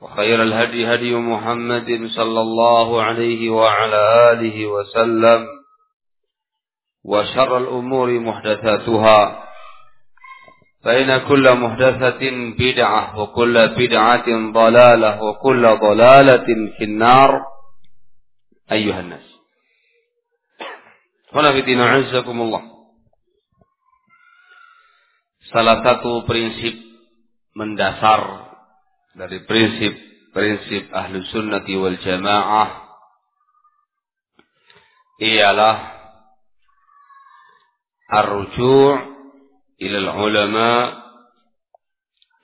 وخير الهدي هدي محمد صلى الله عليه وعلى آله وسلم وشر الأمور محدثاتها فإن كل محدثة بدعة وكل بدعة ضلالة وكل ضلالة في النار أيها الناس هنا في دين عزكم الله Salah satu prinsip mendasar dari prinsip-prinsip ahlu sunnati wal jamaah ialah ar-ruju' ila ulama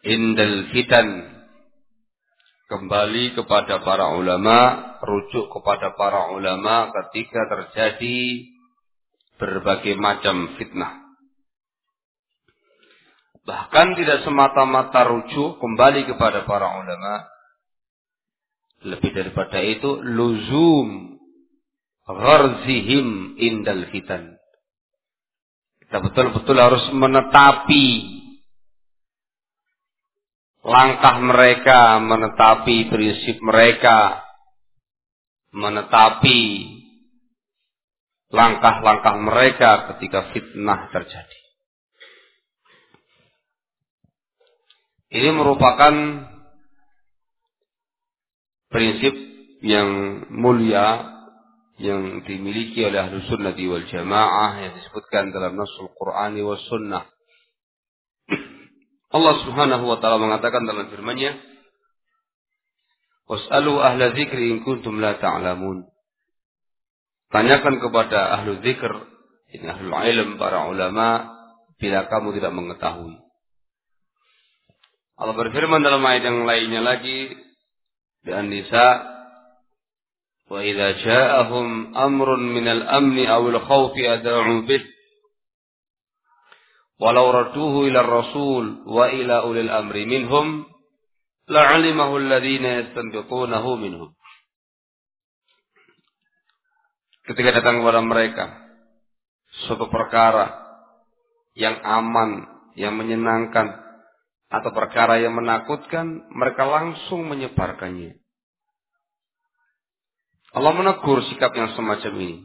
indal fitan. Kembali kepada para ulama rujuk kepada para ulama ketika terjadi berbagai macam fitnah Bahkan tidak semata-mata rujuk kembali kepada para ulama. Lebih daripada itu, luzum gharzihim indal fitan. Kita betul-betul harus menetapi langkah mereka, menetapi prinsip mereka, menetapi langkah-langkah mereka ketika fitnah terjadi. Ini merupakan prinsip yang mulia yang dimiliki oleh ahlu sunnati wal jamaah yang disebutkan dalam nasul Qur'ani wa sunnah. Allah subhanahu wa ta'ala mengatakan dalam firman-Nya, Was'alu ahla zikri in kuntum la ta'lamun. Tanyakan kepada ahlu zikr, ini ahlu ilm, para ulama, bila kamu tidak mengetahui. Allah berfirman dalam ayat yang lainnya lagi di An-Nisa wa idza ja'ahum amrun min al-amn aw al-khawf ad'u bih walau radduhu ila ar-rasul wa ila ulil amri minhum la'alimahu alladhina yastanbitunahu minhum. Ketika datang kepada mereka suatu perkara yang aman yang menyenangkan atau perkara yang menakutkan, mereka langsung menyebarkannya. Allah menegur sikap yang semacam ini.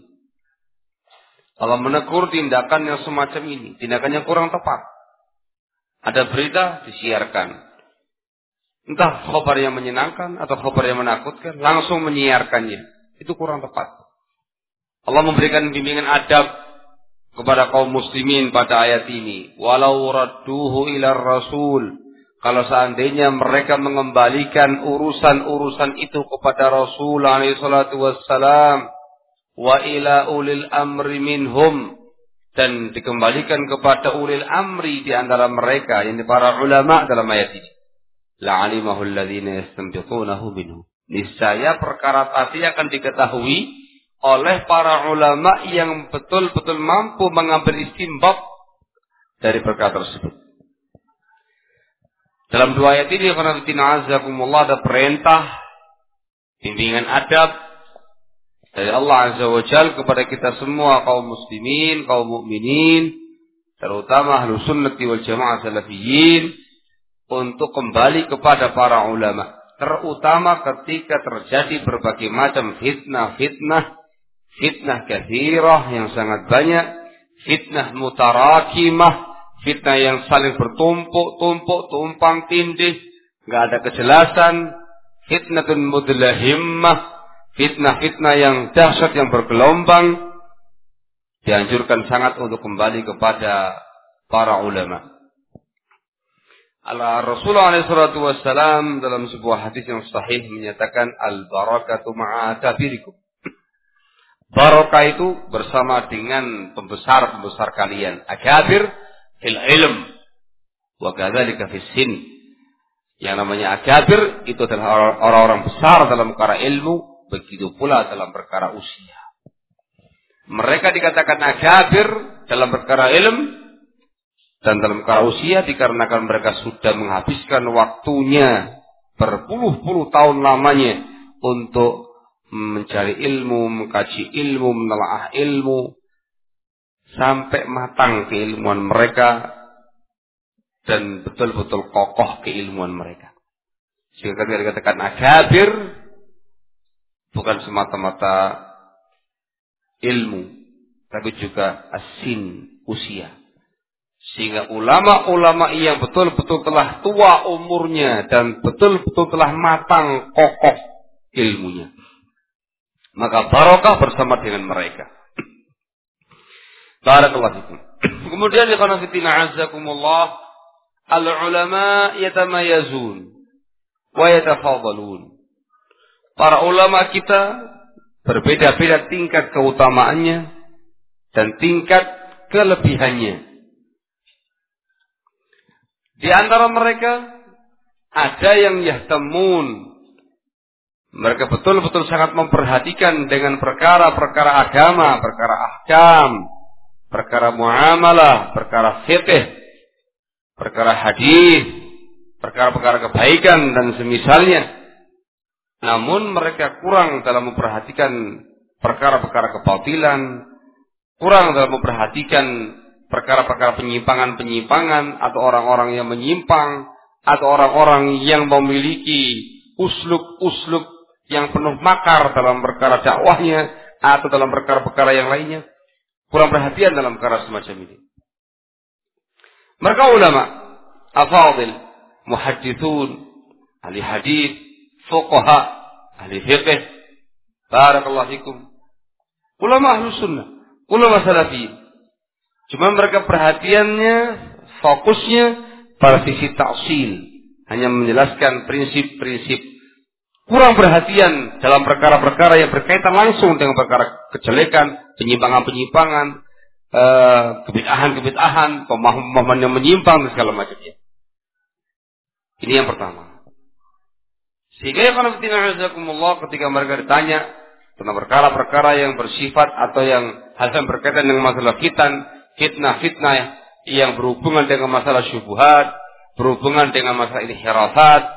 Allah menegur tindakan yang semacam ini. Tindakan yang kurang tepat. Ada berita, disiarkan. Entah khobar yang menyenangkan atau khobar yang menakutkan, langsung menyiarkannya. Itu kurang tepat. Allah memberikan bimbingan adab kepada kaum muslimin pada ayat ini. Walau radduhu ila rasul. kalau seandainya mereka mengembalikan urusan-urusan itu kepada Rasul alaihi salatu wassalam wa ila ulil amri minhum dan dikembalikan kepada ulil amri di antara mereka ini para ulama dalam ayat ini la'alimahu alladhina yastanbitunahu minhu niscaya perkara tadi akan diketahui oleh para ulama yang betul-betul mampu mengambil istimbab dari perkara tersebut dalam dua ayat ini karena azakumullah ada perintah bimbingan adab dari Allah Azza wa Jal kepada kita semua kaum muslimin, kaum mukminin, terutama ahlu sunnati wal jamaah salafiyin untuk kembali kepada para ulama. Terutama ketika terjadi berbagai macam fitnah-fitnah, fitnah kathirah yang sangat banyak, fitnah mutarakimah, fitnah yang saling bertumpuk-tumpuk, tumpang tindih, nggak ada kejelasan, fitnatun mudlahimmah, fitnah-fitnah yang dahsyat yang bergelombang, dianjurkan sangat untuk kembali kepada para ulama. Allah Rasulullah SAW dalam sebuah hadis yang sahih menyatakan al barakatu ma'a. Barokah itu bersama dengan pembesar-pembesar kalian. Akabir fil ilm wa kadzalika fis sin. Yang namanya akabir itu adalah orang-orang besar dalam perkara ilmu, begitu pula dalam perkara usia. Mereka dikatakan akabir dalam perkara ilm dan dalam perkara usia dikarenakan mereka sudah menghabiskan waktunya berpuluh-puluh tahun lamanya untuk mencari ilmu, mengkaji ilmu, menelaah ilmu, sampai matang keilmuan mereka dan betul-betul kokoh keilmuan mereka. Sehingga ketika dikatakan akabir bukan semata-mata ilmu, tapi juga asin usia. Sehingga ulama-ulama yang betul-betul telah tua umurnya dan betul-betul telah matang kokoh ilmunya. Maka barokah bersama dengan mereka. Barakallahu fikum. Kemudian ikhwan fillah azakumullah al-ulama yatamayazun wa yatafadalun. Para ulama kita berbeda-beda tingkat keutamaannya dan tingkat kelebihannya. Di antara mereka ada yang yahtamun. Mereka betul-betul sangat memperhatikan dengan perkara-perkara agama, perkara ahkam, perkara muamalah, perkara fikih, perkara hadis, perkara-perkara kebaikan dan semisalnya. Namun mereka kurang dalam memperhatikan perkara-perkara kebatilan, kurang dalam memperhatikan perkara-perkara penyimpangan-penyimpangan atau orang-orang yang menyimpang atau orang-orang yang memiliki usluk-usluk yang penuh makar dalam perkara dakwahnya atau dalam perkara-perkara yang lainnya kurang perhatian dalam perkara semacam ini. Mereka ulama, afadil, muhadithun, ahli hadis, fuqaha, ahli fiqh, barakallahu fikum. Ulama ahlu sunnah, ulama salafi. Cuma mereka perhatiannya, fokusnya pada sisi taksil. Hanya menjelaskan prinsip-prinsip kurang perhatian dalam perkara-perkara yang berkaitan langsung dengan perkara kejelekan, penyimpangan-penyimpangan, eh, kebid'ahan-kebid'ahan, pemahaman yang menyimpang dan segala macamnya. Ini yang pertama. Sehingga ya ketika mereka ditanya tentang perkara-perkara yang bersifat atau yang hal berkaitan dengan masalah fitan, fitnah-fitnah yang berhubungan dengan masalah syubuhat, berhubungan dengan masalah ini inhirafat,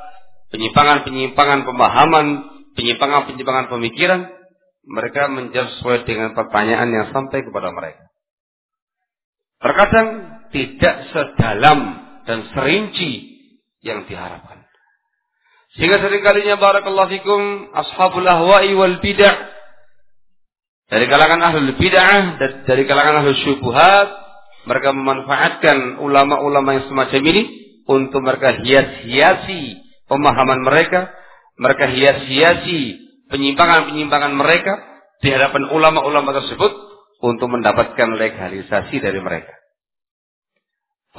penyimpangan-penyimpangan pemahaman, penyimpangan-penyimpangan pemikiran, mereka menjawab sesuai dengan pertanyaan yang sampai kepada mereka. Terkadang tidak sedalam dan serinci yang diharapkan. Sehingga seringkalinya barakallahu fikum ashabul ahwa'i wal bid'ah dari kalangan ahlul bid'ah dan dari kalangan ahlul syubuhat mereka memanfaatkan ulama-ulama yang semacam ini untuk mereka hias-hiasi pemahaman mereka, mereka hias-hiasi penyimpangan-penyimpangan mereka di hadapan ulama-ulama tersebut untuk mendapatkan legalisasi dari mereka.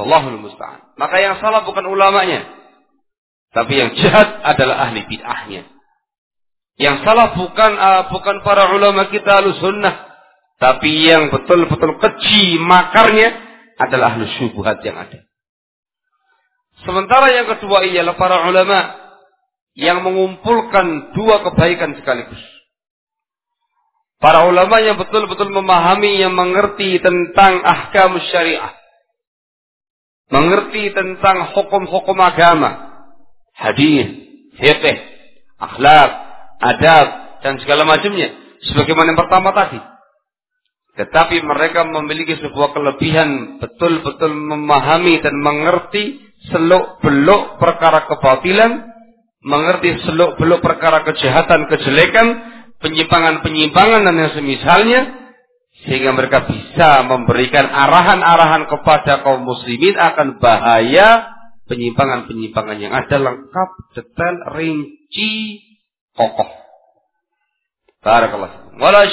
Allahul musta'an. Maka yang salah bukan ulamanya, Tapi yang jahat adalah ahli bid'ahnya. Yang salah bukan uh, bukan para ulama kita ahlu sunnah. Tapi yang betul-betul keji makarnya adalah ahlu syubuhat yang ada. Sementara yang kedua ialah para ulama yang mengumpulkan dua kebaikan sekaligus. Para ulama yang betul-betul memahami, yang mengerti tentang ahkam syariah. Mengerti tentang hukum-hukum agama. Hadis, fiqh, akhlak, adab, dan segala macamnya. Sebagaimana yang pertama tadi. Tetapi mereka memiliki sebuah kelebihan betul-betul memahami dan mengerti seluk-beluk perkara kebatilan, mengerti seluk-beluk perkara kejahatan, kejelekan, penyimpangan-penyimpangan dan yang semisalnya sehingga mereka bisa memberikan arahan-arahan kepada kaum muslimin akan bahaya penyimpangan-penyimpangan yang ada lengkap, detail, rinci, kokoh. Barakallahu Wala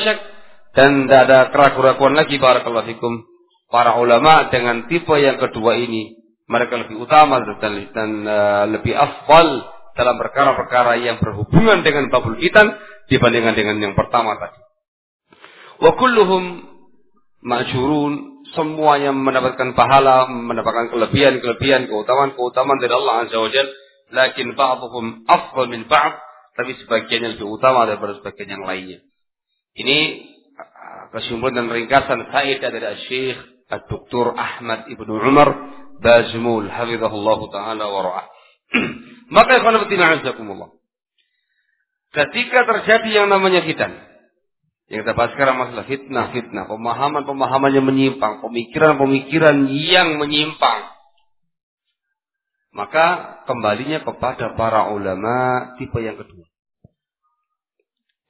dan tidak ada keraguan-keraguan lagi barakallahu fikum. Para ulama dengan tipe yang kedua ini mereka lebih utama dan, dan uh, lebih afdal dalam perkara-perkara yang berhubungan dengan babul fitan dibandingkan dengan yang pertama tadi. Wa kulluhum ma'jurun semuanya mendapatkan pahala, mendapatkan kelebihan-kelebihan, keutamaan-keutamaan dari Allah Azza wa Jalla. Lakin ba'dhum afdal min ba'd, tapi sebagian yang lebih utama daripada sebagian yang lainnya. Ini kesimpulan dan ringkasan faedah dari Syekh Dr. Ahmad Ibnu Umar Bazmul hafizahullah taala wa ra'ah. Maka ikhwan fillah Ketika terjadi yang namanya fitan, yang kita bahas sekarang masalah fitnah, fitnah, pemahaman-pemahaman yang menyimpang, pemikiran-pemikiran yang menyimpang. Maka kembalinya kepada para ulama tipe yang kedua.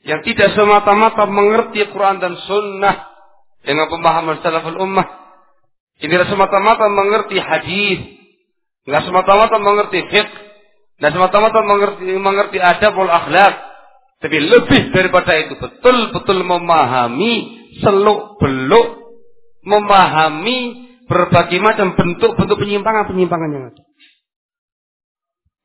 Yang tidak semata-mata mengerti Quran dan Sunnah dengan pemahaman salaful ummah. Tidak semata-mata mengerti hadis, nggak semata-mata mengerti fiqh, nggak semata-mata mengerti mengerti wal akhlak, tapi lebih daripada itu betul-betul memahami seluk-beluk memahami berbagai macam bentuk-bentuk penyimpangan-penyimpangan yang ada.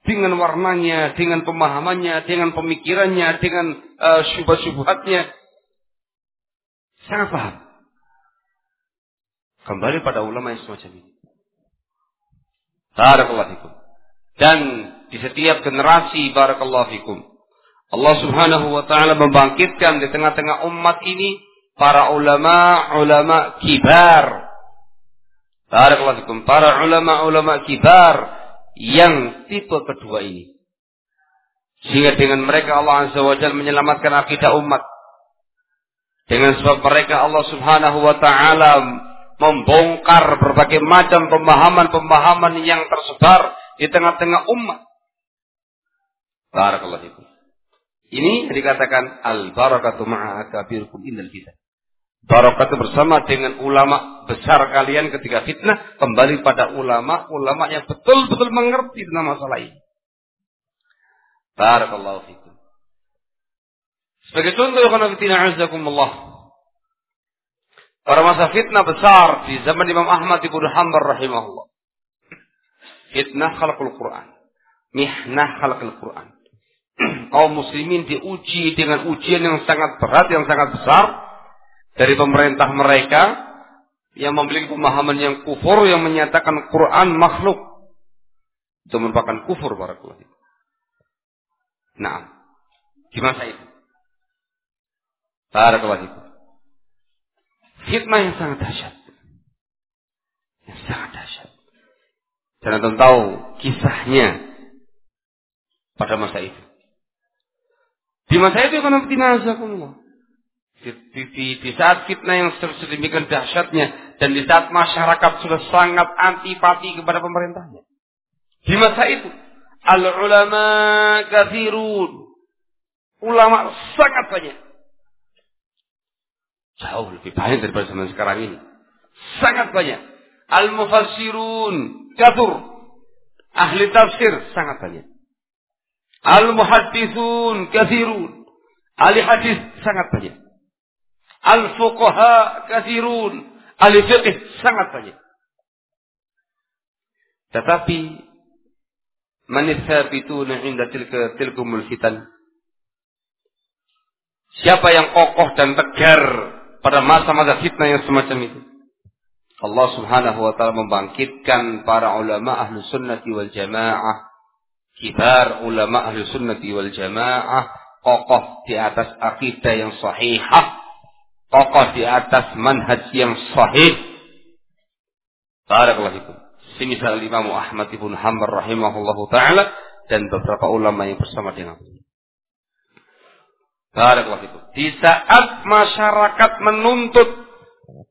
Dengan warnanya, dengan pemahamannya, dengan pemikirannya, dengan uh, syubhat-syubhatnya. Sangat paham. Kembali pada ulama yang semacam ini. Barakallahu Dan di setiap generasi barakallahu fikum Allah Subhanahu wa taala membangkitkan di tengah-tengah umat ini para ulama-ulama kibar. Barakallahu para ulama-ulama kibar yang tipe kedua ini. Sehingga dengan mereka Allah Azza wa Jalla menyelamatkan akidah umat. Dengan sebab mereka Allah Subhanahu wa taala membongkar berbagai macam pemahaman-pemahaman yang tersebar di tengah-tengah umat. Barakallahu ini dikatakan al barakatu ma'a akabirkum indal kita. Barakat bersama dengan ulama besar kalian ketika fitnah kembali pada ulama-ulama yang betul-betul mengerti tentang masalah ini. Barakallahu fikum. Sebagai contoh karena fitnah Para masa fitnah besar di zaman Imam Ahmad ibn Hanbal rahimahullah. Fitnah khalqul Quran. Mihnah khalqul Quran kaum muslimin diuji dengan ujian yang sangat berat, yang sangat besar dari pemerintah mereka yang memiliki pemahaman yang kufur yang menyatakan Quran makhluk. Itu merupakan kufur para. Nah, di masa itu. Fitnah yang sangat dahsyat. Yang sangat dahsyat. Dan anda tahu kisahnya pada masa itu. Di masa itu kan Allah. Di, di, di, di saat fitnah yang sedemikian dahsyatnya dan di saat masyarakat sudah sangat antipati kepada pemerintahnya. Di masa itu al ulama kafirun. Ulama sangat banyak. Jauh lebih banyak daripada zaman sekarang ini. Sangat banyak. Al mufassirun kafur. Ahli tafsir sangat banyak. Al-muhaddithun kathirun. Ahli hadis sangat banyak. Al-fuqaha kathirun. Ahli fiqh sangat banyak. Tetapi Man tsabituna 'inda tilka tilkumul fitan? Siapa yang kokoh dan tegar pada masa-masa fitnah yang semacam itu? Allah Subhanahu wa taala membangkitkan para ulama ahlu sunnati wal jamaah, kibar ulama ahlu sunnati wal jamaah, kokoh di atas akidah yang sahihah, kokoh di atas manhaj yang sahih. Barakallahu fikum. Semisal Imam Ahmad ibn Hanbal rahimahullahu taala dan beberapa ulama yang bersama dengan beliau. Barakallahu. Di saat masyarakat menuntut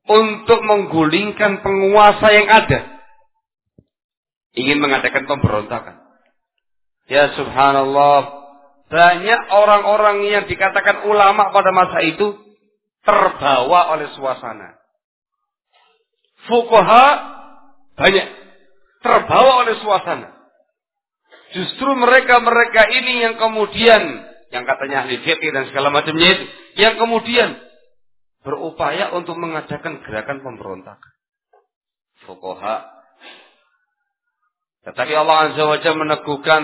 untuk menggulingkan penguasa yang ada, ingin mengadakan pemberontakan. Ya subhanallah, banyak orang-orang yang dikatakan ulama pada masa itu terbawa oleh suasana. Fukoha banyak terbawa oleh suasana. Justru mereka-mereka ini yang kemudian yang katanya ahli fikih dan segala macamnya itu, yang kemudian berupaya untuk mengadakan gerakan pemberontakan. Fukoha. Tetapi Allah Azza wa Jalla meneguhkan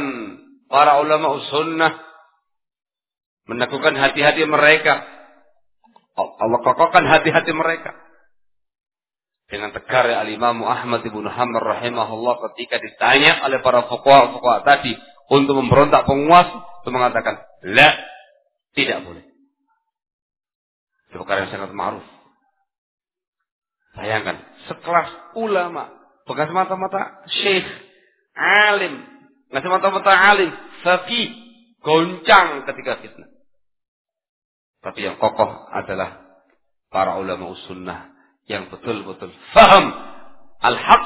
para ulama sunnah, meneguhkan hati-hati mereka. Allah kokohkan hati-hati mereka. Dengan tegar ya Al-Imam Ahmad ibn Hanbal rahimahullah ketika ditanya oleh para fuqaha-fuqaha tadi untuk memberontak penguasa, itu mengatakan, La, tidak boleh. Itu perkara yang sangat ma'ruf. Bayangkan, sekelas ulama, bukan semata-mata syekh, alim, bukan semata-mata alim, tapi goncang ketika fitnah. Tapi yang kokoh adalah para ulama sunnah yang betul-betul faham al-haq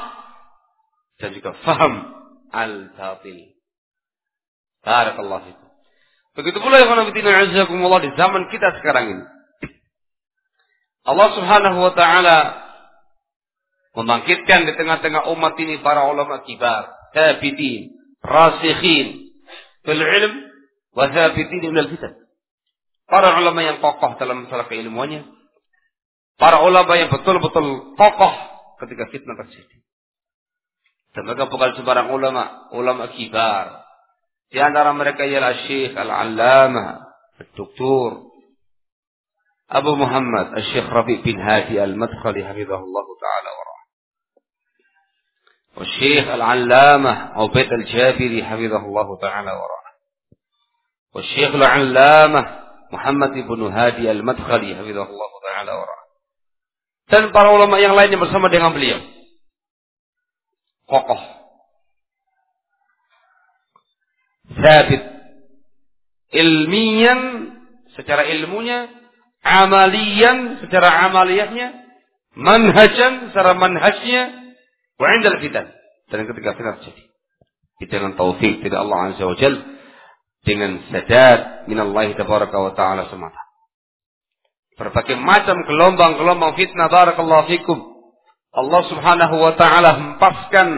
dan juga faham al-batil. Barakallahu fikum. Begitu pula ya azakumullah di zaman kita sekarang ini. Allah Subhanahu wa taala membangkitkan di tengah-tengah umat ini para ulama kibar, thabitin, rasikhin fil ilm wa thabitin min al-fitan. Para ulama yang kokoh dalam masalah keilmuannya, para ulama yang betul-betul kokoh ketika fitnah terjadi. Dan mereka bukan sembarang ulama, ulama kibar, di antara mereka ialah Syekh Al-Allamah, Dr. Abu Muhammad Syekh Rabi bin Hadi Al-Madkhali hafizahullah taala wa والشيخ العلامة عبيد الجابري حفظه الله تعالى ورعاه والشيخ العلامة محمد بن هادي المدخلي حفظه الله تعالى ورعاه dan para ulama yang lainnya bersama dengan beliau kokoh sabit ilmian secara ilmunya. Amalian secara amaliyahnya. Manhajan secara manhajnya. Wa indal fitan. Dan ketika fitan terjadi dengan taufik dari Allah Azza wa Jal. Dengan sadad min Allah tabaraka wa taala semata. Berbagai macam gelombang-gelombang fitnah barakallahu fikum. Allah Subhanahu wa taala hempaskan.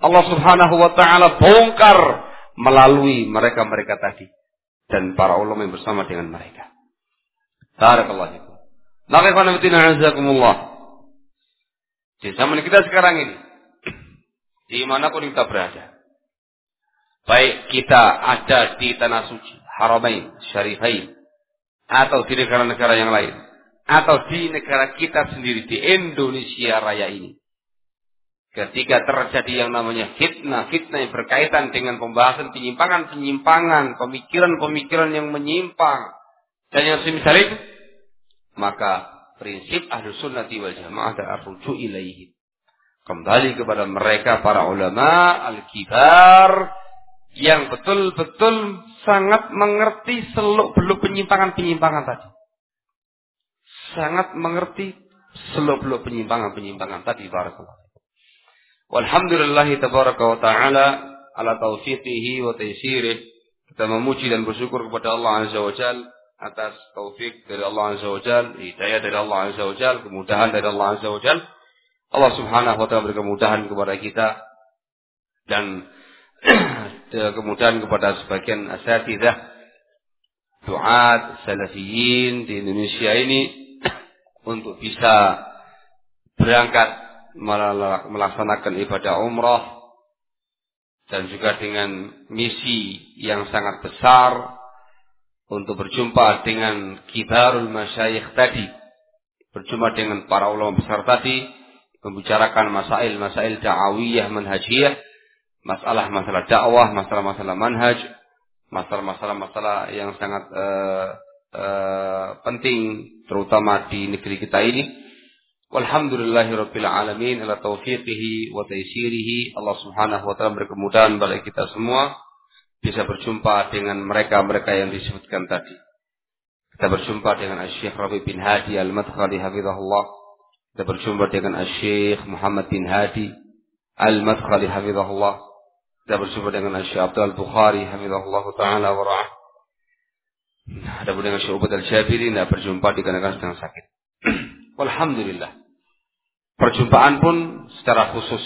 Allah Subhanahu wa taala bongkar melalui mereka-mereka tadi dan para ulama yang bersama dengan mereka. Barakallahu fikum. Maka azakumullah. Di zaman kita sekarang ini, di mana pun kita berada, baik kita ada di tanah suci, haramain, syarifain, atau di negara-negara yang lain, atau di negara kita sendiri di Indonesia Raya ini, Ketika terjadi yang namanya fitnah-fitnah yang berkaitan dengan pembahasan penyimpangan-penyimpangan, pemikiran-pemikiran yang menyimpang, dan yang semisal itu, maka prinsip ahlu sunnati wal jamaah adalah rujuk ilaihi. Kembali kepada mereka para ulama al-kibar yang betul-betul sangat mengerti seluk-beluk penyimpangan-penyimpangan tadi. Sangat mengerti seluk-beluk penyimpangan-penyimpangan tadi. Barakallahu. Walhamdulillahi tabaraka wa ta'ala ala taufiqihi wa taysirih. Kita memuji dan bersyukur kepada Allah Azza wa Jal atas taufik dari Allah Azza wa Jal, hidayah dari Allah Azza wa Jal, kemudahan dari Allah Azza wa Jal. Allah Subhanahu wa taala beri kemudahan kepada kita dan kemudahan kepada sebagian asatidzah duat salafiyin di Indonesia ini untuk bisa berangkat melaksanakan ibadah umrah dan juga dengan misi yang sangat besar untuk berjumpa dengan kibarul masyayikh tadi, berjumpa dengan para ulama besar tadi, membicarakan masail-masail da'awiyah manhajiyah, masalah-masalah dakwah, masalah-masalah manhaj, masalah-masalah masalah yang sangat uh, uh, penting terutama di negeri kita ini Walhamdulillahirabbil alamin ala taufiqihi wa taysirihi. Allah Subhanahu wa taala berkemudahan bagi kita semua bisa berjumpa dengan mereka-mereka yang disebutkan tadi. Kita berjumpa dengan Syekh Rabi bin Hadi Al-Madkhali hafizahullah. Kita berjumpa dengan Syekh Muhammad bin Hadi Al-Madkhali hafizahullah. Kita berjumpa dengan Abdul Bukhari hafizahullah taala wa ra'ah. Ada dengan Syekh Al-Jabiri berjumpa dikarenakan sedang sakit. Perjumpaan pun secara khusus.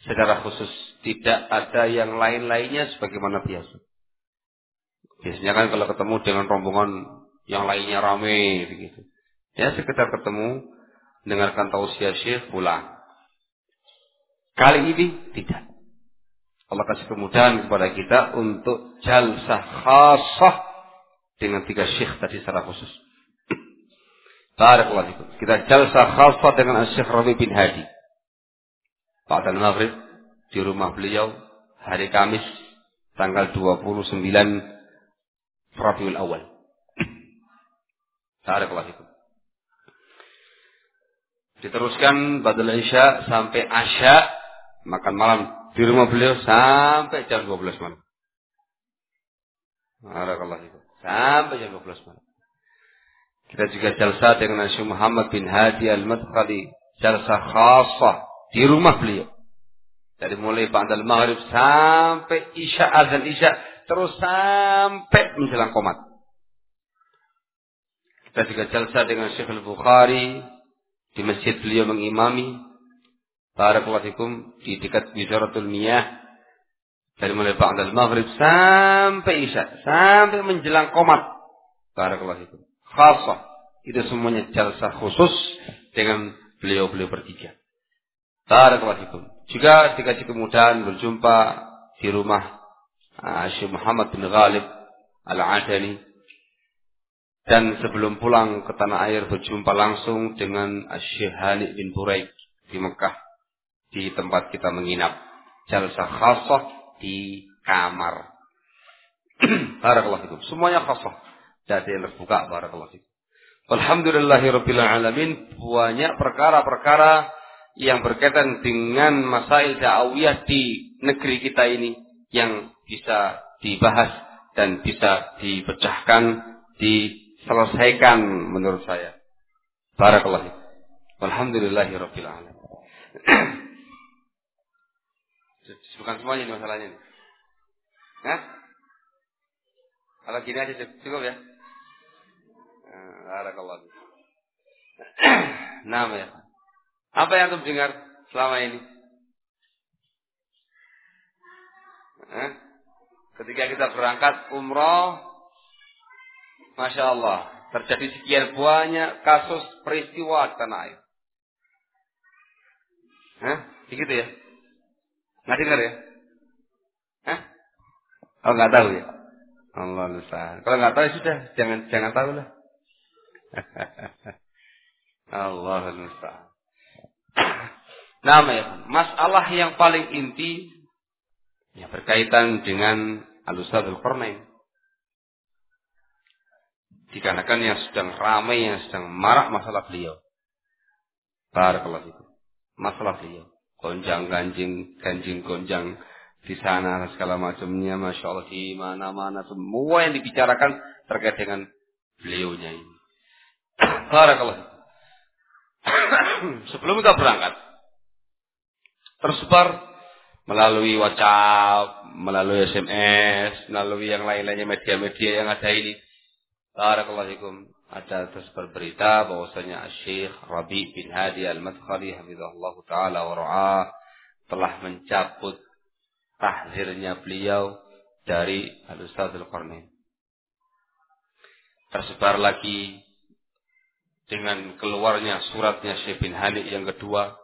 Secara khusus. Tidak ada yang lain-lainnya sebagaimana biasa. Biasanya kan kalau ketemu dengan rombongan yang lainnya rame begitu. Ya sekedar ketemu, dengarkan tausiah syekh, pulang. Kali ini tidak. Allah kasih kemudahan kepada kita untuk jalsah khasah dengan tiga syekh tadi secara khusus. Barakallahu fikum. Kita jalsa khasah dengan Syekh Rabi bin Hadi. Pada maghrib di rumah beliau hari Kamis tanggal 29 Rabiul Awal. Barakallahu fikum. Diteruskan badal Isya sampai Asya makan malam di rumah beliau sampai jam 12 malam. Barakallahu fikum. Sampai jam 12 malam. Kita juga jalsa dengan Syekh Muhammad bin Hadi Al-Madkhali. Jalsa khasah di rumah beliau. Dari mulai Ba'dal Maghrib sampai Isya, azan Isya. Terus sampai menjelang komat. Kita juga jalsa dengan Syekh Al-Bukhari. Di masjid beliau mengimami. Barakallahu di dekat Wizaratul Miyah. Dari mulai Ba'dal Maghrib sampai Isya. Sampai menjelang komat. Barakallahu khasah. Itu semuanya jalsa khusus dengan beliau-beliau bertiga. Barakallahu Juga dikasih kemudahan berjumpa di rumah ah, Syekh Muhammad bin Ghalib Al-Adani. Dan sebelum pulang ke tanah air berjumpa langsung dengan Syekh Hani bin Buraik di Mekah. Di tempat kita menginap. Jalsa khasah di kamar. Barakallahu Semuanya khasah yang terbuka barakallahu fikum. Alhamdulillahirabbil alamin banyak perkara-perkara yang berkaitan dengan masail da'awiyah di negeri kita ini yang bisa dibahas dan bisa dipecahkan, diselesaikan menurut saya. Barakallahu fikum. Alhamdulillahirabbil alamin. Bukan semuanya masalahnya ini. Hah? Kalau gini aja cukup ya. Barakallahu. Nama ya. Apa yang kamu dengar selama ini? Eh? Ketika kita berangkat umroh, Masya Allah, terjadi sekian banyak kasus peristiwa tanah air. Hah? Begitu ya? Nggak dengar ya? Hah? Oh nggak tahu ya? Allah. Kalau nggak tahu ya sudah, jangan jangan tahu lah. Allah musta'an. Nama ya, masalah yang paling inti yang berkaitan dengan Al-Ustadzul. Dikarenakan yang sedang ramai, yang sedang marak masalah beliau. Barakallahu itu. Masalah beliau. Gonjang ganjing, ganjing gonjang di sana segala macamnya, masya Allah di mana-mana semua yang dibicarakan terkait dengan beliaunya ini. Barakallah. Sebelum kita berangkat, tersebar melalui WhatsApp, melalui SMS, melalui yang lain-lainnya media-media yang ada ini. Barakallahu ada tersebar berita bahwasanya Syekh Rabi bin Hadi Al-Madkhali hafizahullah taala wa telah mencabut tahzirnya beliau dari Al-Ustadzul Qarnain. Tersebar lagi dengan keluarnya suratnya Syekh bin Hani yang kedua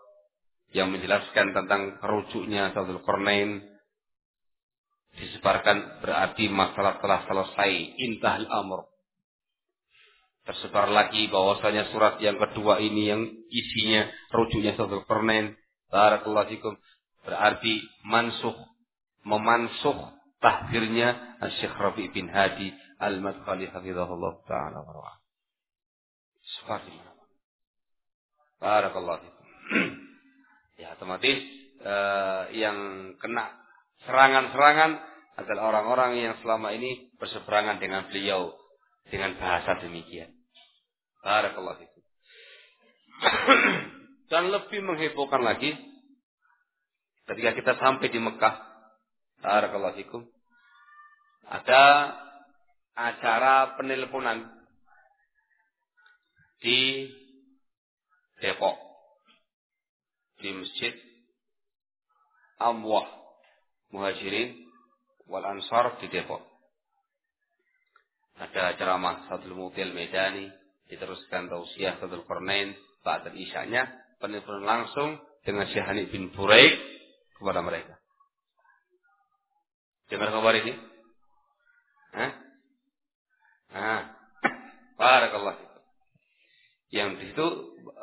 yang menjelaskan tentang rujuknya Sadul Qurnain disebarkan berarti masalah telah selesai. Intahal amr. Tersebar lagi bahwasanya surat yang kedua ini yang isinya rujuknya Sadul Qurnain barakallahu fikum berarti mansuh memansuh tahdirnya Syekh Rabi bin Hadi Al-Madkhali hafizahullah taala Seperti Barakallahu fikum. ya otomatis uh, yang kena serangan-serangan adalah orang-orang yang selama ini berseberangan dengan beliau dengan bahasa demikian. Barakallahu fikum. Dan lebih menghebohkan lagi ketika kita sampai di Mekah. Barakallahu fikum. Ada acara penelponan di Depok di Masjid Amwah Muhajirin wal Ansar di Depok. Ada ceramah Sadul Mutil Medani, diteruskan tausiah Sadul Qarnain, Ba'dal Isya'nya, penelpon langsung dengan Syekh Hanif bin Buraik kepada mereka. Dengar kabar ini? Hah? Ah. Barakallah. Yang di situ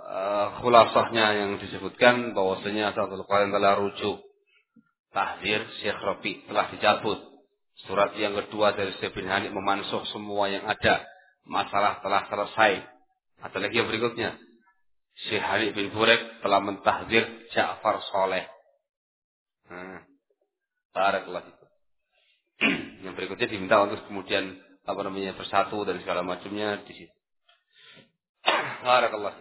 uh, khulasahnya yang disebutkan bahwasanya Sadul Qarnain telah rujuk tahdir Syekh Rabi telah dicabut. Surat yang kedua dari Syekh bin Hanif memansuh semua yang ada. Masalah telah selesai. Ada lagi yang berikutnya. Syekh Hanif bin Burek telah mentahdir Ja'far Soleh. Barakallah itu. yang berikutnya diminta untuk kemudian apa namanya bersatu dan segala macamnya di situ. Barakallah.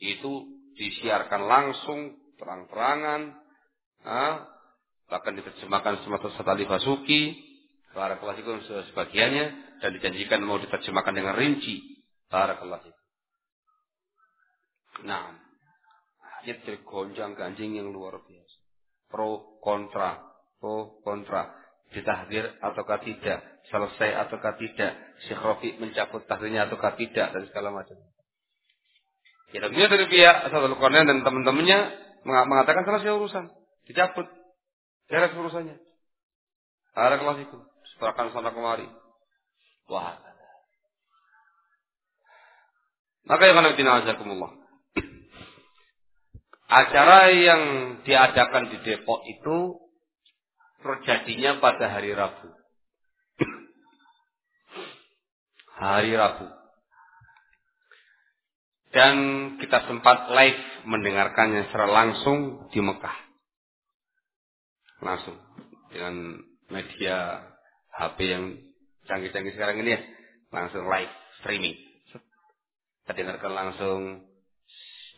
Itu disiarkan langsung terang-terangan bahkan diterjemahkan sama Ali Basuki Barakallahu fikum sebagiannya. Dan dijanjikan mau diterjemahkan dengan rinci. Barakallahu fikum. Nah ayat tergonjang ganjing yang luar biasa. Pro kontra pro kontra. Ditahdir ataukah tidak? Selesai ataukah tidak? Syekh Rafi mencabut tahdirnya ataukah tidak? Dan segala macam ya tentunya dari pihak Asal dan teman-temannya mengatakan selesai urusan dicabut Beres urusannya. kelas itu. Serahkan sana kemari. Wah. Maka yang akan azakumullah. Acara yang diadakan di Depok itu terjadinya pada hari Rabu. hari Rabu. Dan kita sempat live mendengarkannya secara langsung di Mekah. Langsung. Dengan media HP yang canggih-canggih sekarang ini ya. Langsung live streaming. Kita dengarkan langsung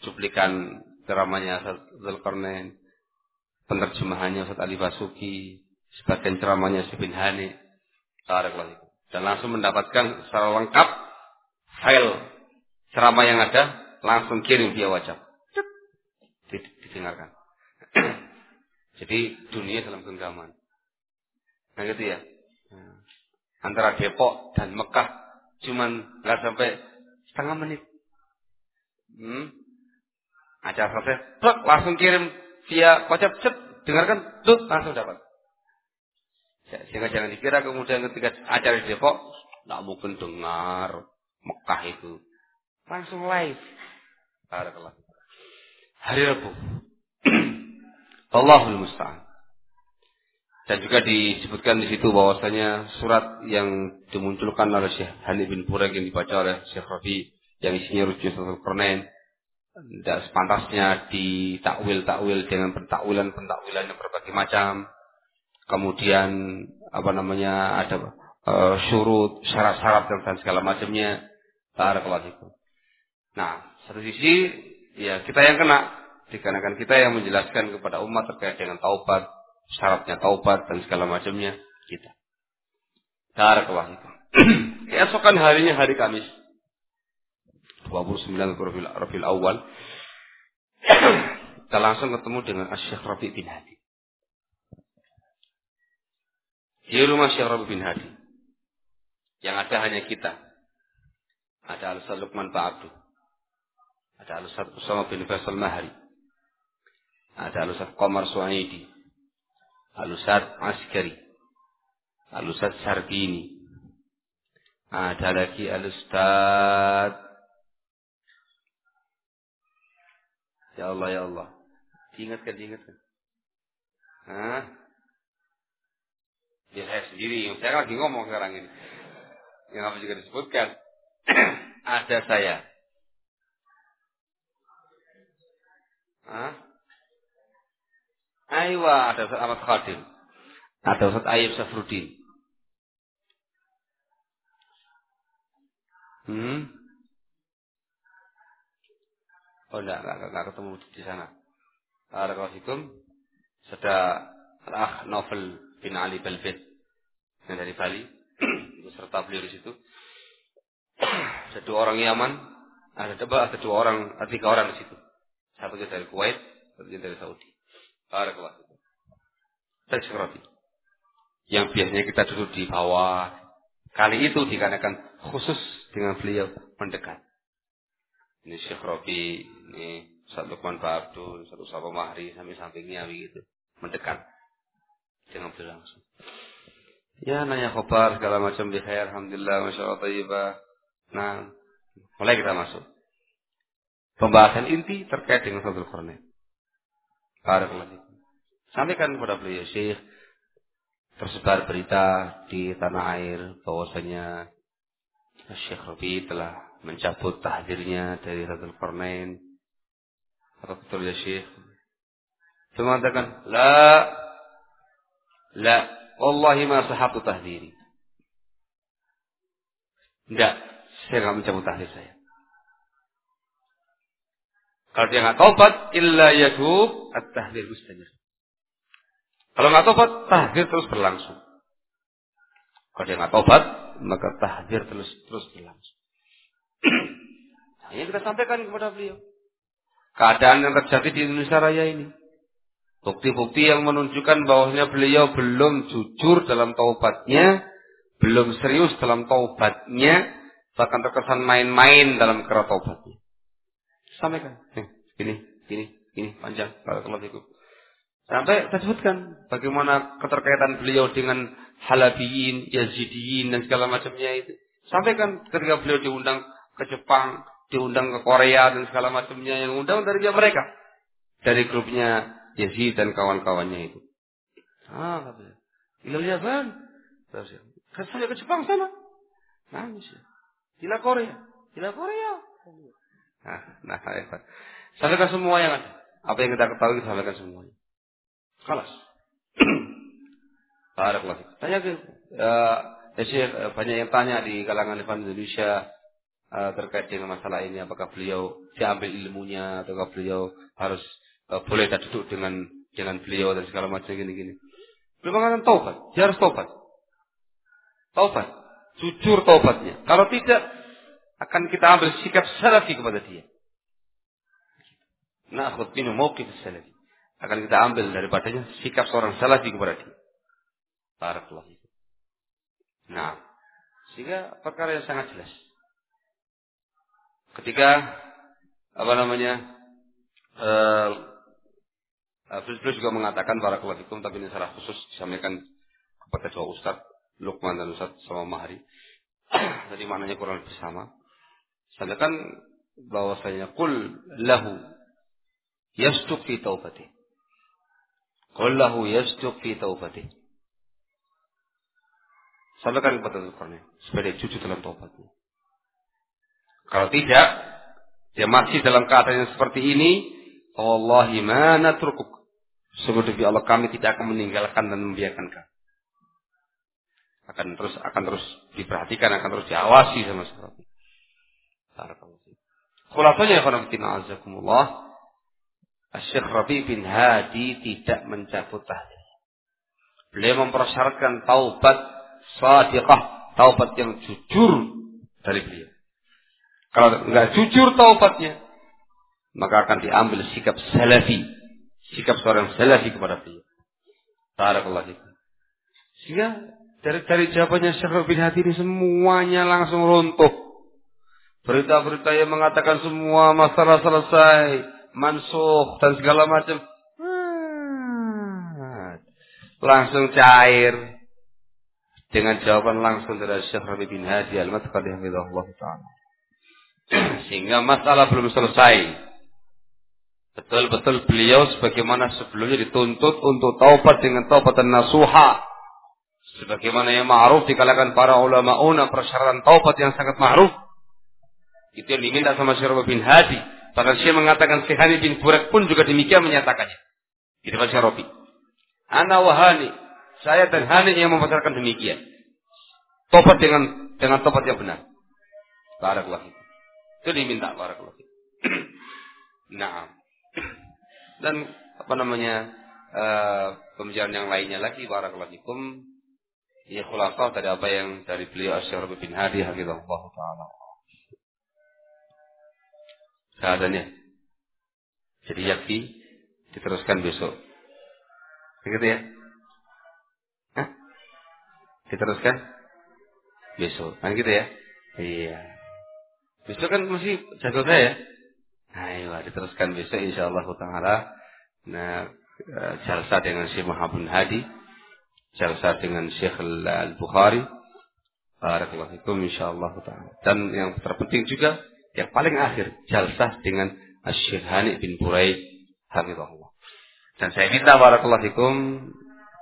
cuplikan ceramahnya Zulkarnain penerjemahannya Ustaz Ali Basuki sebagian ceramahnya Syibin Hani. Dan langsung mendapatkan secara lengkap file ceramah yang ada langsung kirim via WhatsApp didengarkan Jadi dunia dalam genggaman. Nah gitu ya. Nah, antara Depok dan Mekah cuman nggak sampai setengah menit. Hmm. Acara selesai, pluk, langsung kirim via WhatsApp, cet, dengarkan, tuh langsung dapat. Ya, sehingga jangan dikira kemudian ketika acara di Depok, nggak mungkin dengar Mekah itu. Langsung live. Hari Rabu. Allahul musta'an. Dan juga disebutkan di situ bahwasanya surat yang dimunculkan oleh Syekh Hani bin Burek yang dibaca oleh Syekh Rafi yang isinya rujuk satu pernen tidak sepantasnya ditakwil-takwil dengan pentakwilan-pentakwilan yang berbagai macam. Kemudian apa namanya ada uh, syurut, syarat-syarat dan segala macamnya. Barakallahu Nah, satu sisi ya kita yang kena dikarenakan kita yang menjelaskan kepada umat terkait dengan taubat, syaratnya taubat dan segala macamnya kita. Barakallah itu. Keesokan harinya hari Kamis 29 Rabiul, Awal kita langsung ketemu dengan Syekh Rabi bin Hadi. Di rumah Syekh Rabi bin Hadi. Yang ada hanya kita. Ada Al-Ustaz Luqman Pak Abdul. Ada Al-Ustaz Usama bin Faisal Mahari Ada Alusat Komar Suaidi. Alusat Askari. Alusat Sarbini. Ada lagi Alustad. Ya Allah, ya Allah. Diingatkan, diingatkan. Hah? Ya saya sendiri. Saya lagi ngomong sekarang ini. Yang apa juga disebutkan. ada saya. Hah? Aywa, ada Ustaz Ahmad Khadim. Ada Ustaz Ayub Safrudin. Hmm? Oh enggak, enggak, enggak ketemu di sana. Barakallahu Sudah Al-Akh Novel bin Ali Balbet yang dari Bali beserta beliau di situ. Ada dua orang Yaman, ada dua, ada dua orang, ada tiga orang di situ. Satu dari Kuwait, satu dari Saudi. Barakallahu fikum. Yang biasanya kita duduk di bawah. Kali itu dikarenakan khusus dengan beliau mendekat. Ini Syekh Robi, ini satu Lukman Pak Abdul, satu Sapa Mahri, sampai sampingnya begitu. Mendekat. Dengan beliau langsung. Ya nanya khobar segala macam di khair. Alhamdulillah, Masya Allah. Nah, mulai kita masuk. Pembahasan inti terkait dengan satu Qarnain. Sampaikan kepada beliau Syekh tersebar berita di tanah air bahwasanya Syekh Rabi telah mencabut tahdirnya dari Radul Qarnain. Apa betul ya Syekh? Dia mengatakan, La, La, Wallahi ma sahabtu tahdiri. Tidak, saya tidak mencabut tahdir saya. Kalau dia nggak taubat, illa yadub at-tahdir mustajab. Kalau nggak taubat, tahdir terus berlangsung. Kalau dia nggak taubat, maka tahdir terus terus berlangsung. Hanya kita sampaikan kepada beliau. Keadaan yang terjadi di Indonesia Raya ini. Bukti-bukti yang menunjukkan bahwasanya beliau belum jujur dalam taubatnya, belum serius dalam taubatnya, bahkan terkesan main-main dalam kera taubatnya. Sampaikan. Eh, ini, ini, ini panjang. Barakallahu fikum. Sampai saya sebutkan bagaimana keterkaitan beliau dengan Halabiyin, Yazidiyin dan segala macamnya itu. Sampaikan ketika beliau diundang ke Jepang, diundang ke Korea dan segala macamnya yang undang dari mereka. Dari grupnya Yazid dan kawan-kawannya itu. Ah, katanya. Ilal Yaman. Terus ke Jepang sana. Nangis. Gila Korea. Gila Korea. Nah, nah, hebat. Sampaikan semua yang ada. Apa yang kita ketahui kita sampaikan semuanya. Kalas. Barakallahu Tanya ke uh, ya banyak yang tanya di kalangan Evan Indonesia uh, terkait dengan masalah ini apakah beliau diambil ilmunya ataukah beliau harus uh, boleh tak duduk dengan dengan beliau dan segala macam gini-gini. Beliau mengatakan taubat, dia harus taubat. Taubat, jujur taubatnya. Kalau tidak akan kita ambil sikap salafi kepada dia. Nah, minum mauqif salafi akan kita ambil daripadanya sikap seorang salafi kepada dia. Barakallahu Nah, sehingga perkara yang sangat jelas. Ketika apa namanya uh, beliau juga mengatakan barakallahu fikum tapi ini salah khusus disampaikan kepada dua ustaz Lukman dan Ustaz sama Mahri. Jadi maknanya kurang lebih sama. Sampaikan bahwasanya kul lahu yastuk fi taubati. Kullahu yasduq fi taubatih. Sampaikan kepada Zulkarnain supaya dia jujur dalam taubatnya. Kalau tidak, dia masih dalam keadaan yang seperti ini, Allahi mana turkuk. Sungguh demi Allah kami tidak akan meninggalkan dan membiarkan kamu. Akan terus akan terus diperhatikan, akan terus diawasi sama sekali. Barakallahu Khulasanya ya azakumullah. Syekh Rabi bin Hadi tidak mencabut tahlil. Beliau mempersyaratkan taubat sadiqah, taubat yang jujur dari beliau. Kalau enggak jujur taubatnya, maka akan diambil sikap salafi, sikap seorang salafi kepada beliau. Barakallahu fikum. Sehingga dari dari jawabannya Syekh bin Hadi ini semuanya langsung runtuh. Berita-berita yang mengatakan semua masalah selesai, mansuh dan segala macam. langsung cair dengan jawaban langsung dari Syekh Rabi bin Hadi Al-Madkhali Allah taala. Sehingga masalah belum selesai. Betul-betul beliau sebagaimana sebelumnya dituntut untuk taubat dengan taubat dan nasuha. Sebagaimana yang ma'ruf di kalangan para ulama una persyaratan taubat yang sangat ma'ruf. Itu yang diminta sama Syekh bin Hadi. Bahkan Syekh mengatakan Syekh bin Burek pun juga demikian menyatakannya. Di depan Syekh Rabi. Ana wahani. Saya dan Hani yang memperkatakan demikian. Tobat dengan dengan tobat yang benar. Barakallahu Itu diminta barakallahu Nah. Dan apa namanya uh, pembicaraan yang lainnya lagi barakallahu fikum ya khulafah dari apa yang dari beliau Asy'ar bin Hadi hafizahullah taala. Keadaannya. Jadi yakti diteruskan besok. Begitu ya? Hah? Diteruskan besok. Kan gitu ya? Iya. Besok kan mesti jago saya ya? Ayo diteruskan besok insyaallah taala. Nah, eh, jalsa dengan Syekh Muhammad Hadi, jalsa dengan Syekh Al-Bukhari. Barakallahu fikum insyaallah taala. Dan yang terpenting juga yang paling akhir jalsa dengan Syekh bin Buraid hafizahullah. Dan saya minta barakallahu fikum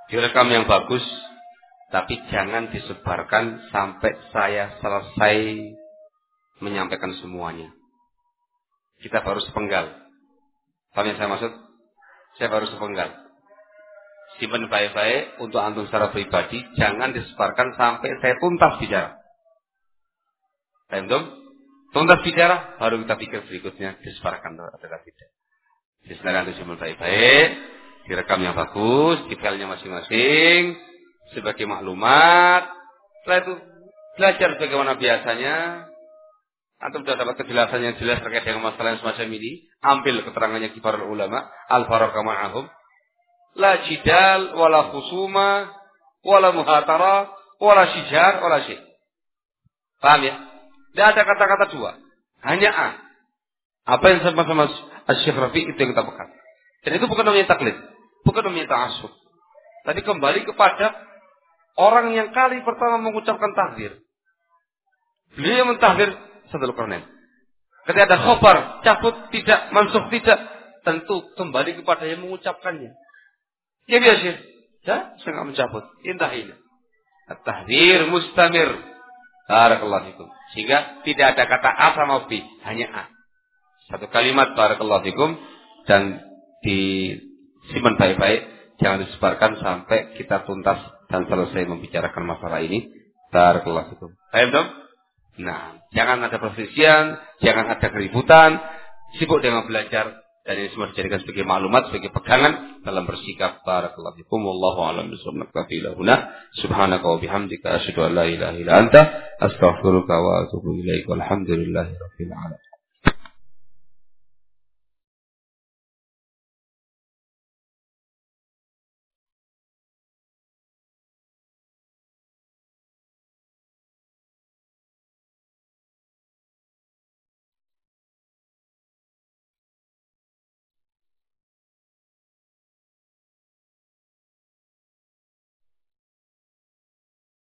direkam yang bagus tapi jangan disebarkan sampai saya selesai menyampaikan semuanya. Kita baru sepenggal. Paham yang saya maksud? Saya baru sepenggal. Simpan baik-baik untuk antum secara pribadi. Jangan disebarkan sampai saya tuntas bicara. Paham Tuntas bicara, baru kita pikir berikutnya disebarkan atau tidak. Antum simpan baik-baik. Direkam yang bagus, di filenya masing-masing. Sebagai maklumat. Setelah itu belajar bagaimana biasanya Antum sudah dapat kejelasan yang jelas terkait dengan masalah yang semacam ini. Ambil keterangannya kibarul ulama. Al-faraka ma'ahum. La jidal, wala khusuma, wala muhatara, wala syijar, wala syih. Paham ya? Tidak ada kata-kata dua. Hanya A. Apa yang sama-sama Syekh Rafi itu yang kita pegang. Dan itu bukan namanya taklid. Bukan namanya ta'asub. Tadi kembali kepada orang yang kali pertama mengucapkan takdir. Beliau mentahdir satu Qarnain. Ketika ada khobar, cabut tidak, mansuh tidak, tentu kembali kepada yang mengucapkannya. Ya biasa. Ya, saya nggak mencabut. Intah ini. Tahdir mustamir. Barakallahu fikum. Sehingga tidak ada kata A sama B, hanya A. Satu kalimat barakallahu fikum dan disimpan baik-baik, jangan disebarkan sampai kita tuntas dan selesai membicarakan masalah ini. Barakallahu fikum. Paham dong? Nah, jangan ada perselisihan, jangan ada keributan, sibuk dengan belajar dan ini semua dijadikan sebagai maklumat, sebagai pegangan dalam bersikap. Barakallahu fikum. Wallahu a'lam bishawab. Subhanaka wa bihamdika asyhadu an la ilaha illa anta astaghfiruka wa atubu ilaik. Walhamdulillahi rabbil alamin